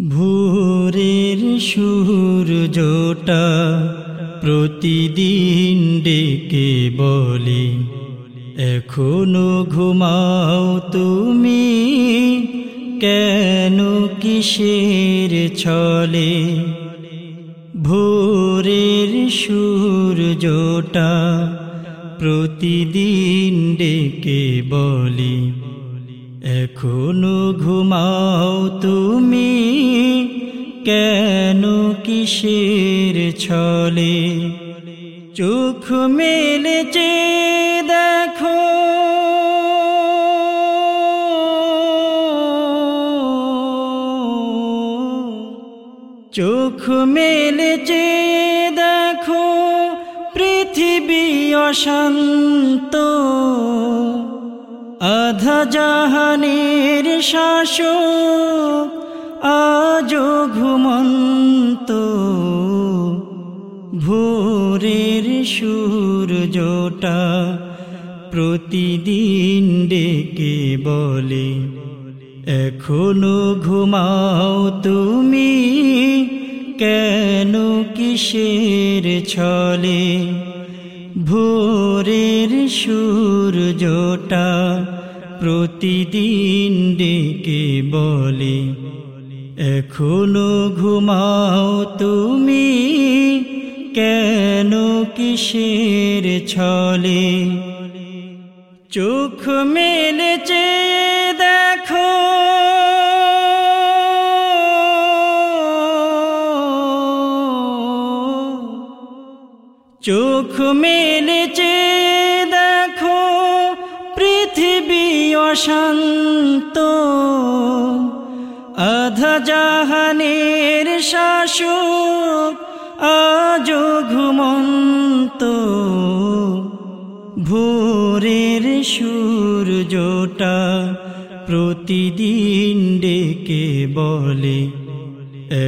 ভোরের সূর্যটা প্রতিদিন ডেকে বলে, এখনও ঘুমাও তুমি? কেন কিসের ছলে? ভোরের সূর্যটা প্রতিদিন ডেকে বলে এখনও ঘুমাও তুমি? কেন কিসের ছলে? চোখ মেলেছে দেখো। চোখ মেলেছে দেখো। পৃথিবী অশান্ত। আধা জাহানের শাসক আজ ঘুমন্ত। ভোরের সূর্যটা প্রতিদিন ডেকে বলে, এখনও ঘুমাও তুমি? কেন কিসের ছলে? ভোরের সূর্যটা প্রতিদিন ডেকে বলে এখনও ঘুমাও তুমি? কেন কিসের ছলে? চোখ মেলেছে চোখ মেলেছে, দেখো পৃথিবী অশান্ত। আধা জাহানের শাসক আজ ঘুমন্ত। ভোরের সূর্যটা প্রতিদিন ডেকে বলে,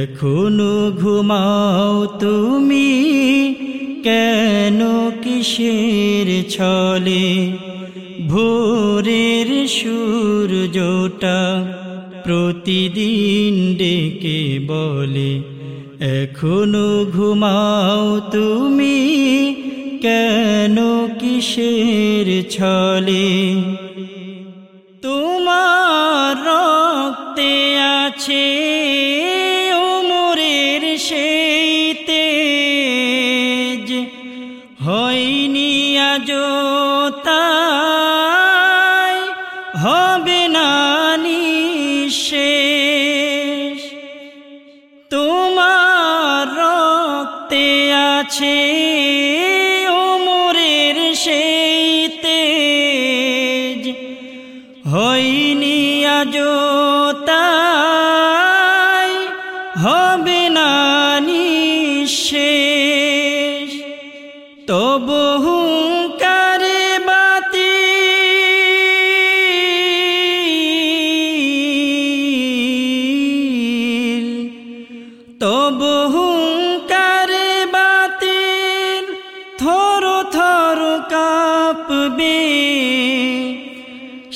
এখনও ঘুমাও তুমি কেন কিসের ছলে? ভোরের সূর্যটা প্রতিদিন ডেকে বলে, এখনও ঘুমাও তুমি? কেন কিসের ছলে? তোমার রক্তে আছে ওমরের সেই তোমার রক্তে আছে ওমরের সেই তেজ। হইনি আজ তাই হবে না নিঃশেষ।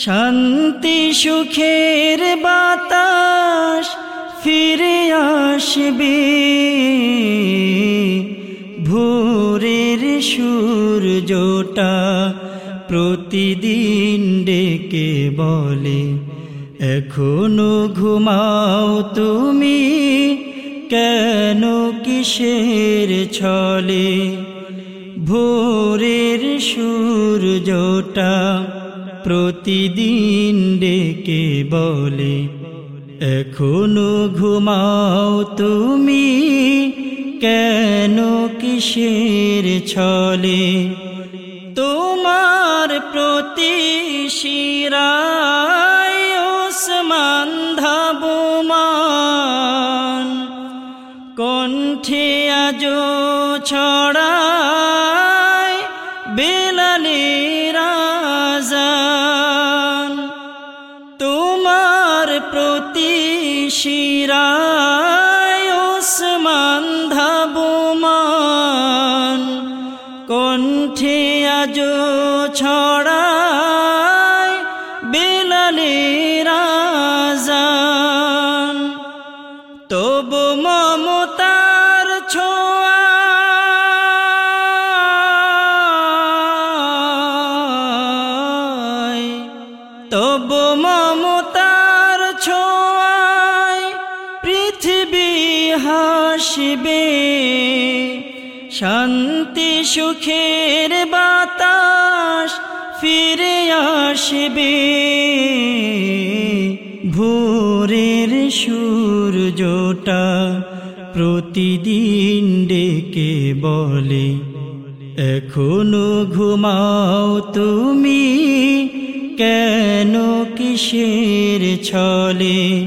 শান্তি সুখের বাতাস ফিরে আসবে। ভোরের সূর্যটা প্রতিদিন ডেকে বলে, এখনও ঘুমাও তুমি? কেন কিসের ছলে? ভোরের সূর্যটা প্রতিদিন ডেকে বলে, এখনও ঘুমাও তুমি? কেন কিসের ছলে? তোমার প্রতি শিরায় ওসমান ধাবমান, কণ্ঠে আজ ছড়ায় শিরায় ওসমান ধাবমান কণ্ঠে আজ ছড়ায় সুখের বাতাস ফিরে আসবে। ভোরের সূর্যটা প্রতিদিন ডেকে বলে, এখনও ঘুমাও তুমি? কেন কিসের ছলে?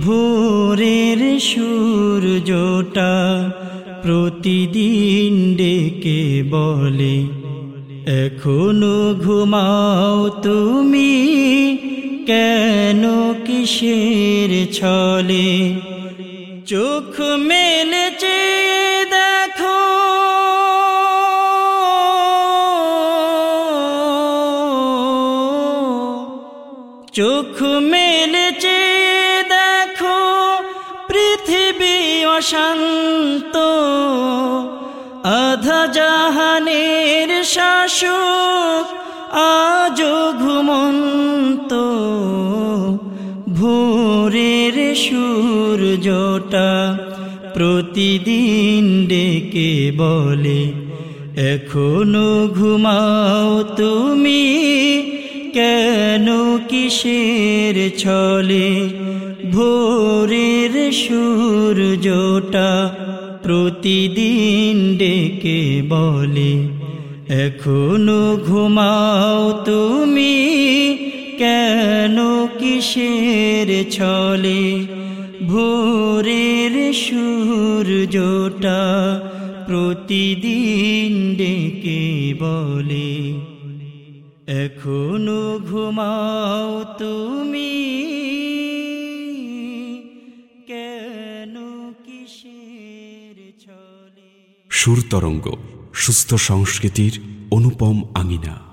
ভোরের সূর্যটা প্রতিদিন ডেকে বলে, এখনও ঘুমাও তুমি? কেন কিসের ছলে? চোখ মেলেছে, দেখো। চোখ মেলেছে, দেখো। পৃথিবী অশান্ত। আধা জাহানের শাসক আজ ঘুমন্ত। ভোরের সূর্যটা প্রতিদিন ডেকে বলে, এখনও ঘুমাও তুমি? কেন কিসের ছলে? ভোরের সূর্যটা প্রতিদিন ডেকে বলে, এখনও ঘুমাও তুমি? কেন কিসের ছলে? ভোরের সূর্যটা প্রতিদিন ডেকে বলে, এখনও ঘুমাও তুমি? কেন ছলে সুরতরঙ্গ সুস্থ সংস্কৃতির অনুপম আঙিনা।